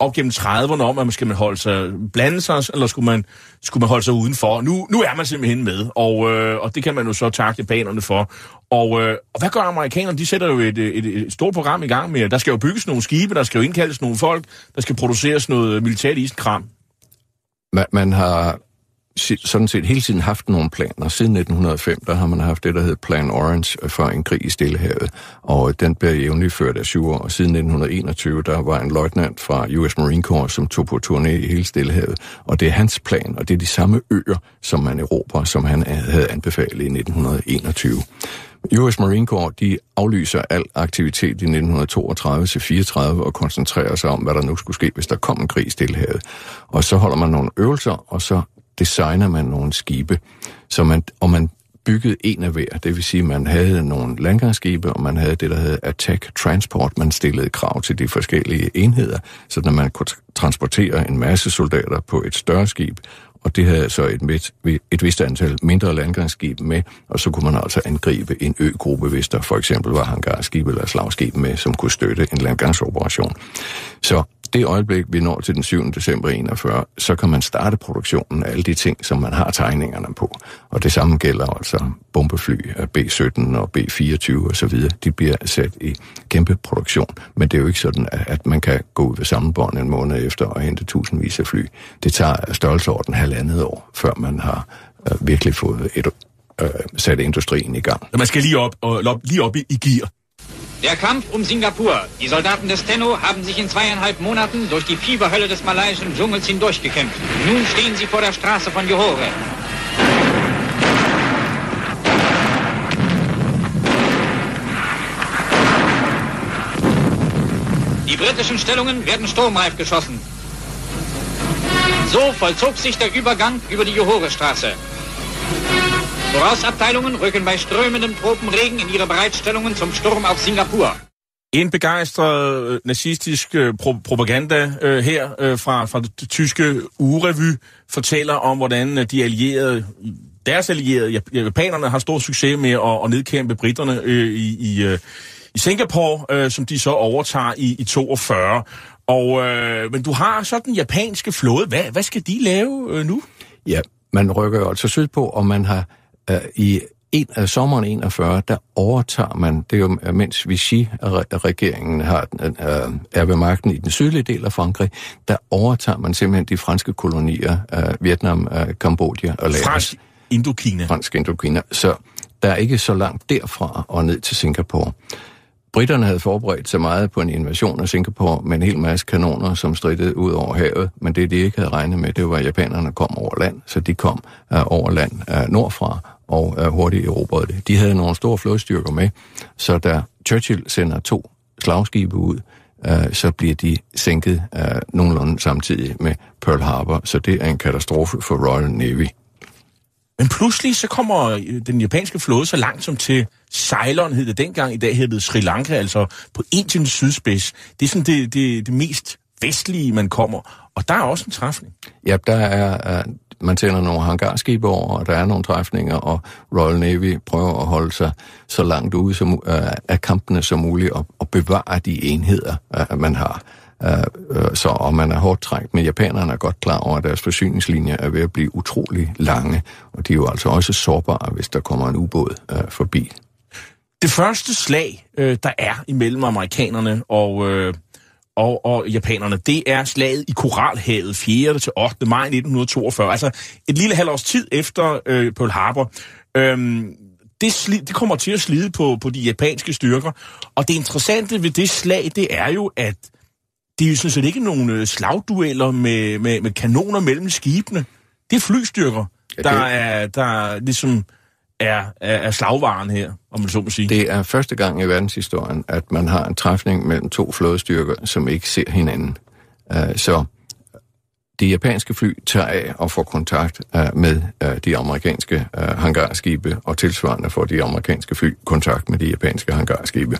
op gennem 30'erne om, at skal man holde sig, blande sig, eller skulle man, skulle man holde sig udenfor. Nu, nu er man simpelthen med, og, øh, og det kan man jo så takke japanerne for. Og, øh, og hvad gør amerikanerne? De sætter jo et, øh, et, et stort program i gang med, der skal jo bygges nogle skibe, der skal jo indkaldes nogle folk, der skal produceres noget militært isenkram. Man, man har sådan set hele tiden haft nogle planer. Siden 1905, der har man haft det, der hedder Plan Orange øh, for en krig i Stillehavet, og øh, den blev jævnligt ført af syv år. Siden 1921, der var en løjtnant fra US Marine Corps, som tog på turné i hele Stillehavet, og det er hans plan, og det er de samme øer, som man erobrer, som han øh, havde anbefalet i 1921. US Marine Corps, de aflyser al aktivitet i 1932-34 og koncentrerer sig om, hvad der nu skulle ske, hvis der kom en krig i Stillehavet. Og så holder man nogle øvelser, og så designer man nogle skibe, så man, og man byggede en af hver. Det vil sige, at man havde nogle landgangsskibe, og man havde det, der hed attack transport. Man stillede krav til de forskellige enheder, så når man kunne transportere en masse soldater på et større skib, og det havde så et, midt, et vist antal mindre landgangsskib med, og så kunne man altså angribe en øgruppe, hvis der for eksempel var hangarskib eller slagskib med, som kunne støtte en landgangsoperation. Så det øjeblik, vi når til den 7. december 41, så kan man starte produktionen af alle de ting, som man har tegningerne på. Og det samme gælder altså bombefly B-17 og B-24 og så videre. De bliver sat i kæmpe produktion. Men det er jo ikke sådan, at man kan gå ud ved sammenbånd en måned efter og hente tusindvis af fly. Det tager størrelseorden halvandet år, før man har øh, virkelig fået et, øh, sat industrien i gang. Man skal lige op, og, lige op i, i gear. Der Kampf um Singapur. Die Soldaten des Tenno haben sich in zweieinhalb Monaten durch die Fieberhölle des malayischen Dschungels hindurchgekämpft. Nun stehen sie vor der Straße von Johore. Die britischen Stellungen werden sturmreif geschossen. So vollzog sich der Übergang über die Johore-Straße. Vorausabteilungen rücken bei strömendem Tropenregen in ihre Bereitstellungen zum Sturm auf Singapur. En begejstret øh, nazistisk øh, pro propaganda øh, her øh, fra, fra det tyske ugerevy fortæller om, hvordan de allierede, deres allierede, japanerne, har stor succes med at, at nedkæmpe britterne øh, i, i, øh, i Singapore, øh, som de så overtager i, i 42. Og, øh, men du har så den japanske flåde. Hvad, hvad skal de lave øh, nu? Ja, man rykker jo altså sydpå, og man har i en af sommeren 41, der overtager man, det er jo mens Vichy-regeringen har, øh, er ved magten i den sydlige del af Frankrig, der overtager man simpelthen de franske kolonier, øh, Vietnam, øh, Kambodja og Laos. Fransk Indokina. Fransk Indokina. Så der er ikke så langt derfra og ned til Singapore. Britterne havde forberedt sig meget på en invasion af Singapore med en hel masse kanoner, som stridede ud over havet, men det de ikke havde regnet med, det var, at japanerne kom over land, så de kom uh, over land uh, nordfra og uh, hurtigt erobrede det. De havde nogle store flådestyrker med, så da Churchill sender to slagskibe ud, uh, så bliver de sænket uh, nogenlunde samtidig med Pearl Harbor, så det er en katastrofe for Royal Navy. Men pludselig så kommer øh, den japanske flåde så langt som til Ceylon, hed det dengang, i dag hed det Sri Lanka, altså på Indiens sydspids. Det er sådan det, det, det mest vestlige, man kommer. Og der er også en træfning. Ja, der er, uh, man tænder nogle hangarskibe over, og der er nogle træfninger, og Royal Navy prøver at holde sig så langt ude som, uh, af kampene som muligt, og, og bevare de enheder, uh, man har. Øh, øh, så og man er hårdt trængt, men japanerne er godt klar over, at deres forsyningslinjer er ved at blive utrolig lange, og de er jo altså også sårbare, hvis der kommer en ubåd øh, forbi. Det første slag, der er imellem amerikanerne og, og, og japanerne, det er slaget i Koralhavet 4. til 8. maj 1942, altså et lille halvårs tid efter øh, Pearl Harbor. Øhm, det, sli, det kommer til at slide på, på de japanske styrker, og det interessante ved det slag, det er jo, at det er jo sådan set ikke nogen øh, slagdueller med, med, med kanoner mellem skibene. Det er flystyrker, ja, det... der, er, der ligesom er, er, er slagvaren her, om man så må sige. Det er første gang i verdenshistorien, at man har en træfning mellem to flådestyrker, som ikke ser hinanden. Uh, så de japanske fly tager af og får kontakt uh, med uh, de amerikanske uh, hangarskibe, og tilsvarende får de amerikanske fly kontakt med de japanske hangarskibe.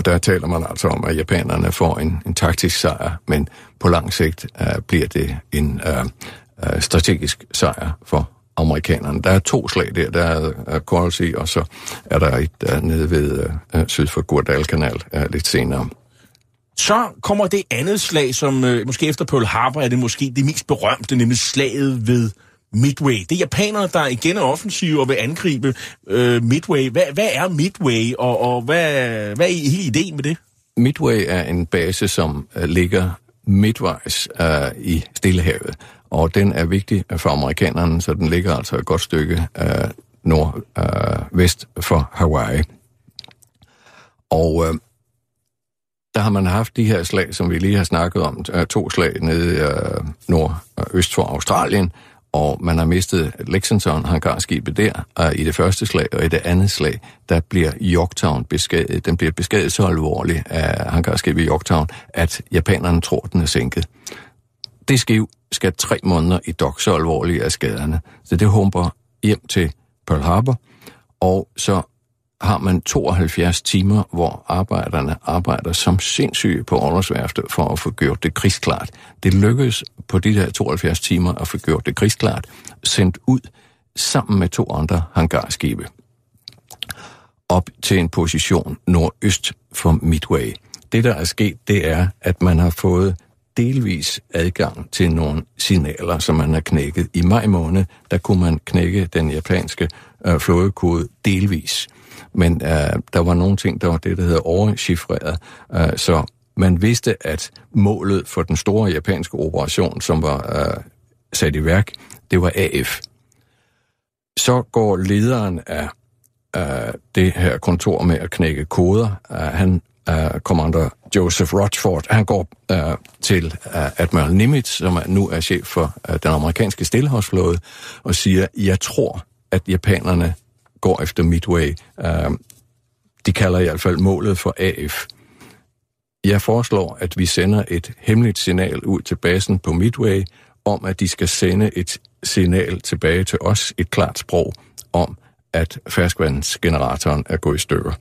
Og der taler man altså om, at japanerne får en, en taktisk sejr, men på lang sigt uh, bliver det en uh, uh, strategisk sejr for amerikanerne. Der er to slag der. Der er uh, Coral Sea, og så er der et uh, nede ved uh, syd for Guadalcanal uh, lidt senere. Så kommer det andet slag, som uh, måske efter Pearl Harbor er det måske det mest berømte, nemlig slaget ved Midway. Det er japanerne, der igen er offensive og vil angribe øh, Midway. Hvad, hvad er Midway, og, og hvad, hvad er hele ideen med det? Midway er en base, som øh, ligger midtvejs øh, i Stillehavet, og den er vigtig for amerikanerne, så den ligger altså et godt stykke øh, nordvest øh, for Hawaii. Og øh, der har man haft de her slag, som vi lige har snakket om, øh, to slag nede øh, nordøst for Australien, og man har mistet Lexington, hangarskibet der, og i det første slag, og i det andet slag, der bliver Yorktown beskadiget. Den bliver beskadiget så alvorligt af hangarskibet i Yorktown, at japanerne tror, den er sænket. Det skiv skal tre måneder i dok, så alvorligt af skaderne. Så det humper hjem til Pearl Harbor, og så har man 72 timer, hvor arbejderne arbejder som sindssyge på undersværftet for at få gjort det krigsklart. Det lykkedes på de der 72 timer at få gjort det krigsklart, sendt ud sammen med to andre hangarskibe op til en position nordøst for Midway. Det, der er sket, det er, at man har fået delvis adgang til nogle signaler, som man har knækket. I maj måned, der kunne man knække den japanske øh, flådekode delvis. Men øh, der var nogle ting, der var det, der hedder overchiffreret. Øh, så man vidste, at målet for den store japanske operation, som var øh, sat i værk, det var AF. Så går lederen af øh, det her kontor med at knække koder. øh, han, øh, uh, kommandør Joseph Rochford, han går øh, til øh, Admiral Nimitz, som er, nu er chef for øh, den amerikanske stillehavsflåde, og siger, jeg tror, at japanerne går efter Midway. Uh, de kalder i hvert fald målet for AF. Jeg foreslår, at vi sender et hemmeligt signal ud til basen på Midway, om at de skal sende et signal tilbage til os, et klart sprog, om at ferskvandsgeneratoren er gået i stykker.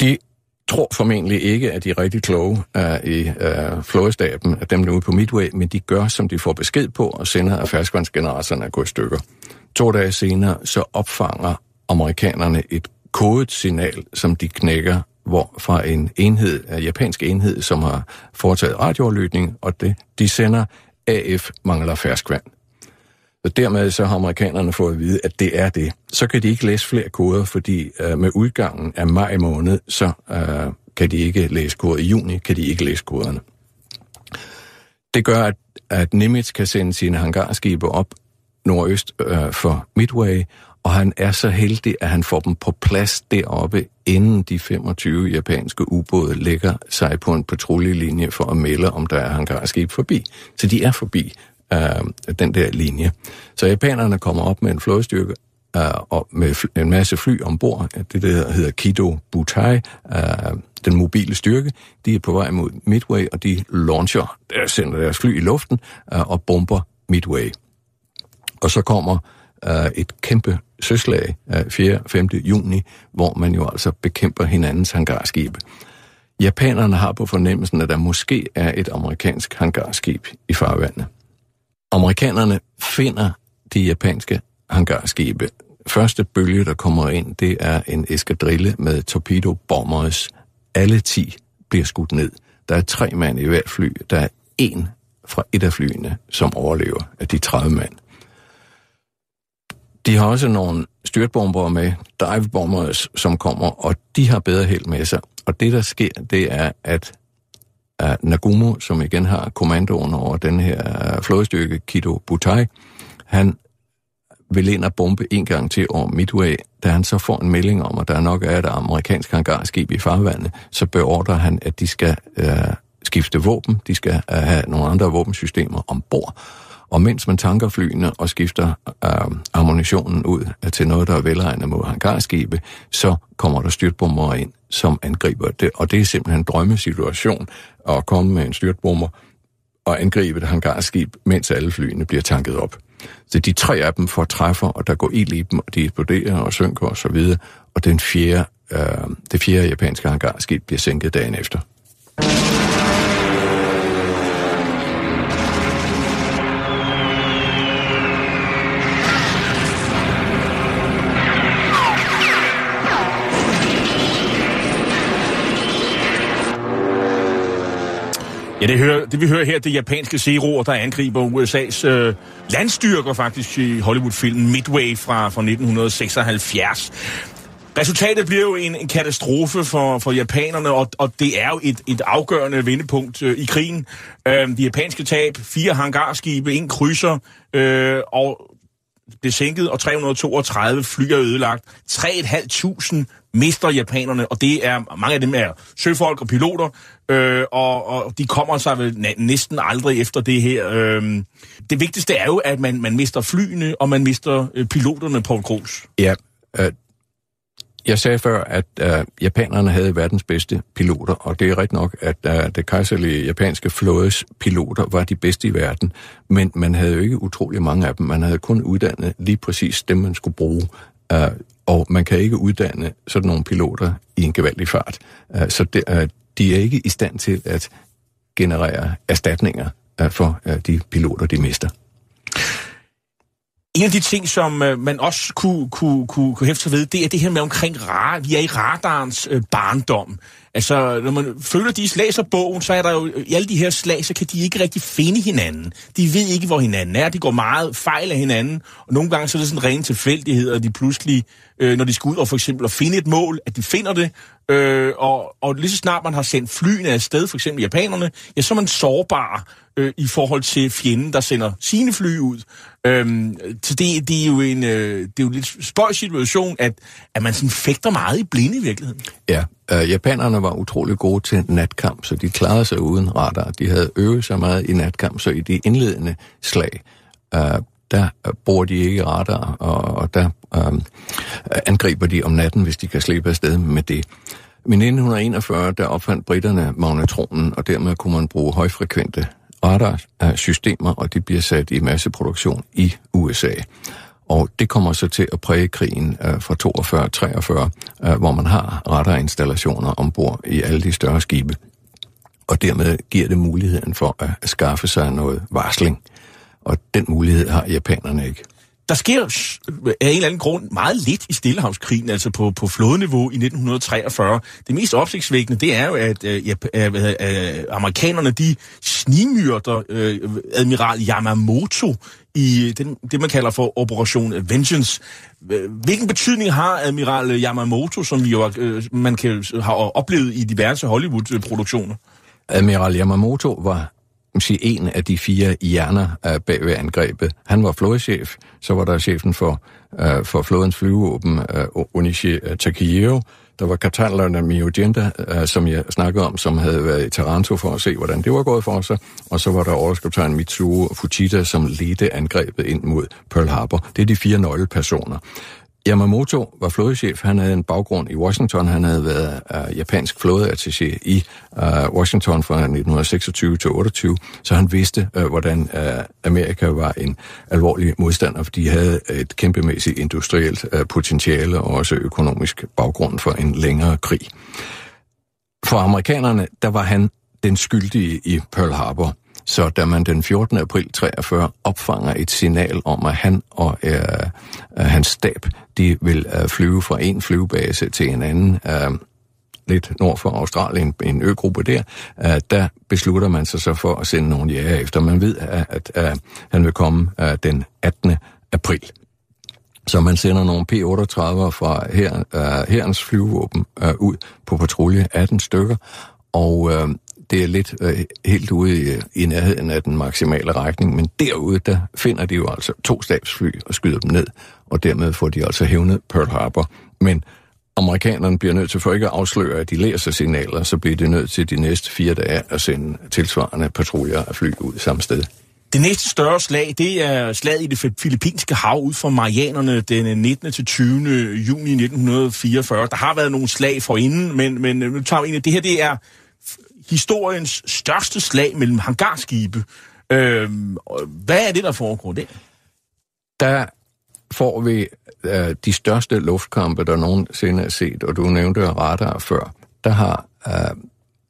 De tror formentlig ikke, at de er rigtig kloge uh, i uh, flådestaben, at dem der ude på Midway, men de gør, som de får besked på, og sender, at ferskvandsgeneratoren er gået i stykker. To dage senere, så opfanger amerikanerne et kodet signal, som de knækker hvor fra en enhed, en japansk enhed, som har foretaget radioaflytning, og det, de sender AF mangler ferskvand. Og dermed så har amerikanerne fået at vide, at det er det. Så kan de ikke læse flere koder, fordi øh, med udgangen af maj måned, så øh, kan de ikke læse koder. I juni kan de ikke læse koderne. Det gør, at, at Nimitz kan sende sine hangarskibe op nordøst øh, for Midway, og han er så heldig, at han får dem på plads deroppe, inden de 25 japanske ubåde lægger sig på en patruljelinje for at melde, om der er hangarskib forbi. Så de er forbi øh, den der linje. Så japanerne kommer op med en flådestyrke øh, og med en masse fly ombord, det der hedder Kido Butai, øh, den mobile styrke, de er på vej mod Midway, og de launcher, der sender deres fly i luften øh, og bomber Midway. Og så kommer øh, et kæmpe søslag øh, 4. 5. juni, hvor man jo altså bekæmper hinandens hangarskibe. Japanerne har på fornemmelsen, at der måske er et amerikansk hangarskib i farvandet. Amerikanerne finder de japanske hangarskibe. Første bølge, der kommer ind, det er en eskadrille med torpedobombers. Alle 10 bliver skudt ned. Der er tre mand i hvert fly. Der er en fra et af flyene, som overlever af de 30 mand. De har også nogle styrtbomber med, divebombers, som kommer, og de har bedre held med sig. Og det, der sker, det er, at uh, Nagumo, som igen har kommandoen over den her uh, flådestyrke, Kido Butai, han vil ind og bombe en gang til over Midway. Da han så får en melding om, at der nok er et amerikansk hangarskib i farvandet, så beordrer han, at de skal øh, skifte våben, de skal øh, have nogle andre våbensystemer ombord, og mens man tanker flyene og skifter øh, ammunitionen ud til noget, der er velegnet mod hangarskibe, så kommer der styrtbomber ind, som angriber det. Og det er simpelthen en drømmesituation at komme med en styrtbomber og angribe det hangarskib, mens alle flyene bliver tanket op. Så de tre af dem får træffer, og der går ild i dem, og de eksploderer og synker osv., og, så videre, og den fjerde, øh, det fjerde japanske hangarskib bliver sænket dagen efter. Ja, det, hører, det vi hører her, det er japanske seroer, der angriber USA's øh, landstyrker faktisk i Hollywood-filmen Midway fra, fra 1976. Resultatet bliver jo en, en katastrofe for, for japanerne, og, og det er jo et, et afgørende vendepunkt øh, i krigen. Øh, de japanske tab, fire hangarskibe, en krydser, øh, og blev sænket, og 332 fly er ødelagt. 3.500 mister japanerne, og det er mange af dem er søfolk og piloter, øh, og, og de kommer sig vel næsten aldrig efter det her. Øh, det vigtigste er jo, at man, man mister flyene, og man mister øh, piloterne på krus. Ja, øh, Jeg sagde før, at øh, japanerne havde verdens bedste piloter, og det er rigtigt nok, at øh, det kejserlige japanske flådes piloter var de bedste i verden, men man havde jo ikke utrolig mange af dem. Man havde kun uddannet lige præcis dem, man skulle bruge. Øh, og man kan ikke uddanne sådan nogle piloter i en gevaldig fart. Øh, så det, øh, de er ikke i stand til at generere erstatninger øh, for øh, de piloter, de mister. En af de ting, som øh, man også kunne, kunne, kunne, kunne hæfte sig ved, det er det her med omkring radar. Vi er i radarens øh, barndom. Altså, når man føler, de læser bogen, så er der jo øh, i alle de her slag, så kan de ikke rigtig finde hinanden. De ved ikke, hvor hinanden er. De går meget fejl af hinanden. Og nogle gange så er det sådan ren tilfældighed, at de pludselig, øh, når de skal ud og for eksempel at finde et mål, at de finder det. Øh, og, og lige så snart man har sendt flyene afsted, for eksempel japanerne, ja, så er man sårbar øh, i forhold til fjenden, der sender sine fly ud. Øhm, så det, det, er jo en, øh, det er jo en lidt spøjs situation, at, at man sådan fægter meget i blinde i virkeligheden. Ja, øh, japanerne var utrolig gode til natkamp, så de klarede sig uden radar. De havde øvet sig meget i natkamp, så i de indledende slag, øh, der bruger de ikke radar, og, og der øh, angriber de om natten, hvis de kan slippe afsted med det. Men i 1941, der opfandt britterne magnetronen, og dermed kunne man bruge højfrekvente radarsystemer, og de bliver sat i masseproduktion i USA. Og det kommer så til at præge krigen øh, fra 42-43, øh, hvor man har radarinstallationer ombord i alle de større skibe. Og dermed giver det muligheden for at skaffe sig noget varsling. Og den mulighed har japanerne ikke. Der sker øh, af en eller anden grund meget lidt i Stillehavskrigen, altså på, på flodniveau i 1943. Det mest opsigtsvækkende, det er jo, at øh, ja, øh, øh, amerikanerne, de snimyrter øh, admiral Yamamoto i øh, den, det, man kalder for Operation Vengeance. Hvilken betydning har admiral Yamamoto, som vi jo, øh, man kan, har oplevet i diverse Hollywood-produktioner? Admiral Yamamoto var sige, en af de fire hjerner øh, bag ved angrebet. Han var flådechef, så var der chefen for, uh, for flådens flyvevåben, uh, Onishi Takehiro, der var katalerne Miogenda, uh, som jeg snakkede om, som havde været i Taranto for at se, hvordan det var gået for sig. Og så var der overskabtegn Mitsuo Fujita, som ledte angrebet ind mod Pearl Harbor. Det er de fire nøglepersoner. Yamamoto var flådechef. Han havde en baggrund i Washington. Han havde været uh, japansk flådeattaché i uh, Washington fra 1926 til 28, så han vidste, uh, hvordan uh, Amerika var en alvorlig modstander, for de havde et kæmpemæssigt industrielt uh, potentiale og også økonomisk baggrund for en længere krig. For amerikanerne, der var han den skyldige i Pearl Harbor. Så da man den 14. april 43 opfanger et signal om, at han og øh, øh, hans stab, de vil øh, flyve fra en flyvebase til en anden, øh, lidt nord for Australien, en øgruppe der, øh, der beslutter man sig så for at sende nogle jæger efter. Man ved, at, at, at han vil komme øh, den 18. april. Så man sender nogle P-38 fra her, øh, uh, herrens flyvåben uh, ud på patrulje, 18 stykker, og uh, det er lidt øh, helt ude i, i nærheden af den maksimale rækning, men derude, der finder de jo altså to stabsfly og skyder dem ned, og dermed får de altså hævnet Pearl Harbor. Men amerikanerne bliver nødt til, for ikke at afsløre, at de læser signaler, så bliver de nødt til de næste fire dage at sende tilsvarende patruljer af fly ud samme sted. Det næste større slag, det er slaget i det filippinske hav ud for Marianerne den 19. til 20. juni 1944. Der har været nogle slag forinden, men, men øh, nu tager vi ind det her, det er historiens største slag mellem hangarskibe. Øh, hvad er det, der foregår der? Der får vi øh, de største luftkampe, der nogensinde er set, og du nævnte radar før. Der har øh,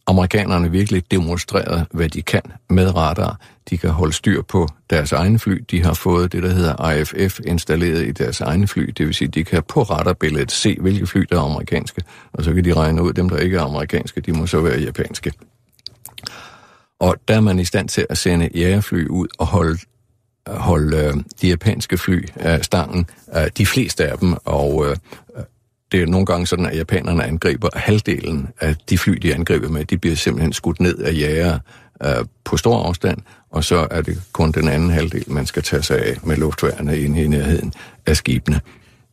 amerikanerne virkelig demonstreret, hvad de kan med radar. De kan holde styr på deres egne fly. De har fået det, der hedder IFF installeret i deres egne fly. Det vil sige, de kan på radarbilledet se, hvilke fly, der er amerikanske. Og så kan de regne ud, dem, der ikke er amerikanske, de må så være japanske. Og der er man i stand til at sende jægerfly ud og holde holde øh, de japanske fly øh, af stangen, øh, de fleste af dem, og øh, det er nogle gange sådan, at japanerne angriber halvdelen af de fly, de angriber med, de bliver simpelthen skudt ned af jæger øh, på stor afstand, og så er det kun den anden halvdel, man skal tage sig af med luftværende inde i nærheden af skibene.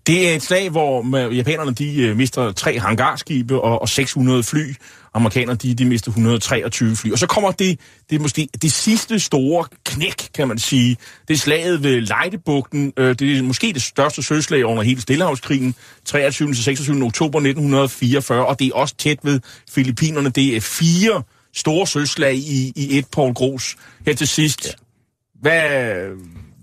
Det er et slag, hvor japanerne de øh, mister tre hangarskibe og, og 600 fly. Amerikanerne de, de mister 123 fly. Og så kommer det, det er måske det sidste store knæk, kan man sige. Det er slaget ved Lejdebugten. Øh, det er måske det største søslag under hele Stillehavskrigen. 23. til 26. oktober 1944. Og det er også tæt ved Filippinerne. Det er fire store søslag i, i et Paul Gros. Her til sidst. Ja. Hvad,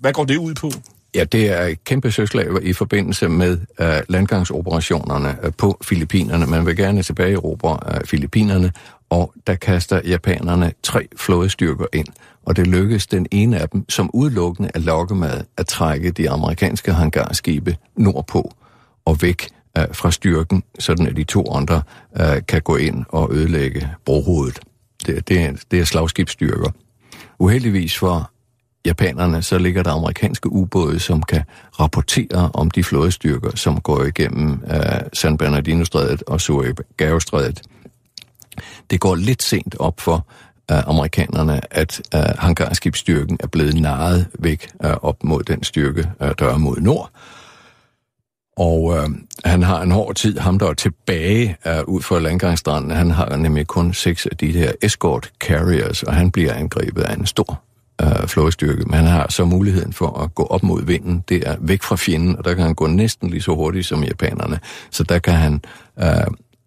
hvad går det ud på? Ja, det er et kæmpe søslag i forbindelse med uh, landgangsoperationerne uh, på Filippinerne. Man vil gerne tilbage i Europa uh, Filippinerne, og der kaster japanerne tre flådestyrker ind. Og det lykkedes den ene af dem, som udelukkende er lokkemad, at trække de amerikanske hangarskibe nordpå og væk uh, fra styrken, sådan at de to andre uh, kan gå ind og ødelægge brohovedet. Det, det, er, det er slagskibsstyrker. Uheldigvis for japanerne, så ligger der amerikanske ubåde, som kan rapportere om de flådestyrker, som går igennem uh, San Bernardino-strædet og Surigao-strædet. Det går lidt sent op for uh, amerikanerne, at uh, hangarskibsstyrken er blevet naret væk uh, op mod den styrke, uh, der er mod nord. Og øh, han har en hård tid, ham der er tilbage øh, ud for landgangsstranden. Han har nemlig kun seks af de her escort carriers, og han bliver angrebet af en stor øh, flådestyrke. Men han har så muligheden for at gå op mod vinden. Det er væk fra fjenden, og der kan han gå næsten lige så hurtigt som japanerne. Så der kan han øh,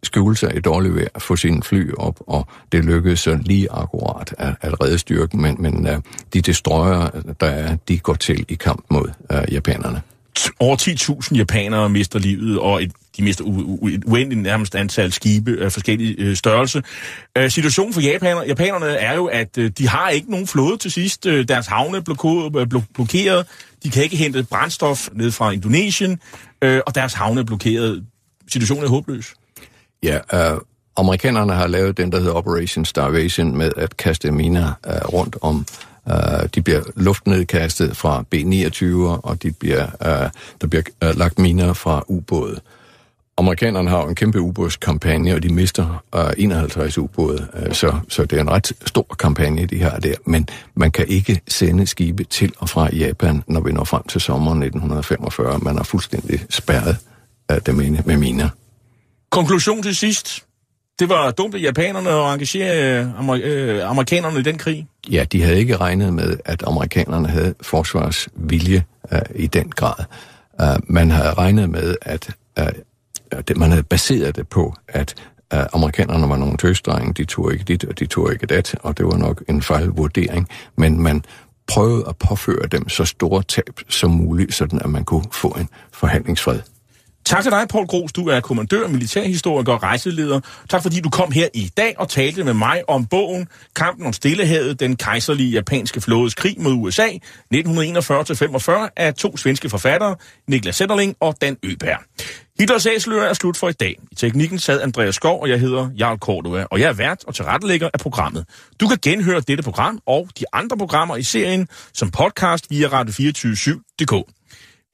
skjule sig i dårligt vejr, få sine fly op, og det lykkedes så lige akkurat at, at redde styrken. Men, men øh, de destroyer, der er, de går til i kamp mod øh, japanerne over 10.000 japanere mister livet, og et, de mister u- et uendeligt nærmest antal skibe af forskellige øh, størrelse. Øh, situationen for japaner, japanerne er jo, at øh, de har ikke nogen flåde til sidst. Øh, deres havne er blokeret, blok- blokeret. De kan ikke hente brændstof ned fra Indonesien, øh, og deres havne er blokeret. Situationen er håbløs. Ja, øh, amerikanerne har lavet den, der hedder Operation Starvation, med at kaste miner øh, rundt om Uh, de bliver luftnedkastet fra B-29, og de bliver, uh, der bliver uh, lagt miner fra ubåde. Amerikanerne har jo en kæmpe ubådskampagne, og de mister uh, 51 ubåde, uh, så, så det er en ret stor kampagne, de har der. Men man kan ikke sende skibe til og fra Japan, når vi når frem til sommeren 1945. Man har fuldstændig spærret uh, dem inde med miner. Konklusion til sidst. Det var dumt af japanerne at engagere øh, amer- øh, amerikanerne i den krig? Ja, de havde ikke regnet med, at amerikanerne havde forsvarsvilje øh, i den grad. Uh, man havde regnet med, at uh, det, man havde baseret det på, at uh, amerikanerne var nogle tøsdrenge, de tog ikke dit, og de tog ikke dat, og det var nok en fejlvurdering, men man prøvede at påføre dem så store tab som muligt, sådan at man kunne få en forhandlingsfred. Tak til dig, Paul Gros. Du er kommandør, militærhistoriker og rejseleder. Tak fordi du kom her i dag og talte med mig om bogen Kampen om Stillehavet, den kejserlige japanske flådes krig mod USA, 1941-45 af to svenske forfattere, Niklas Sætterling og Dan Øberg. Hitlers Æsler er slut for i dag. I teknikken sad Andreas Skov, og jeg hedder Jarl Cordova, og jeg er vært og tilrettelægger af programmet. Du kan genhøre dette program og de andre programmer i serien som podcast via radio247.dk.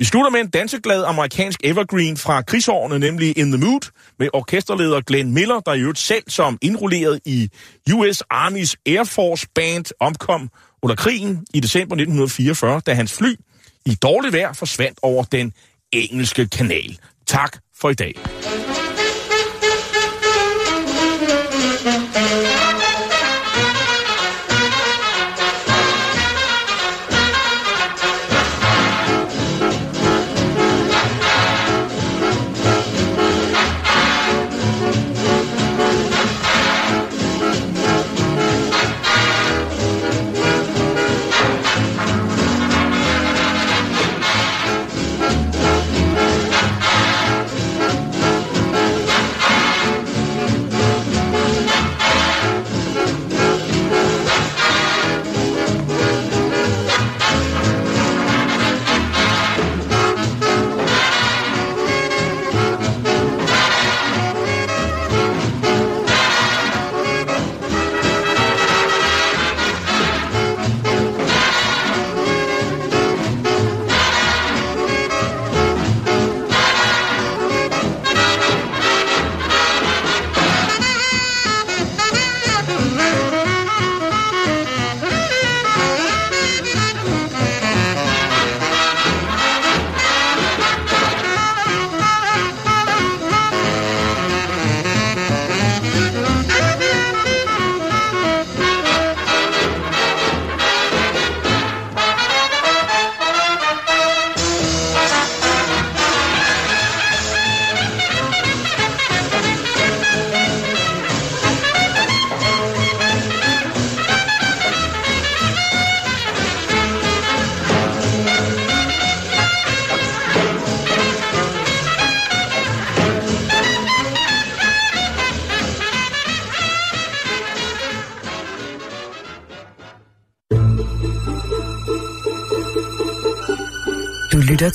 Vi slutter med en danseglad amerikansk evergreen fra krigsårene, nemlig In the Mood, med orkesterleder Glenn Miller, der i øvrigt selv som indrulleret i US Armys Air Force Band omkom under krigen i december 1944, da hans fly i dårligt vejr forsvandt over den engelske kanal. Tak for i dag.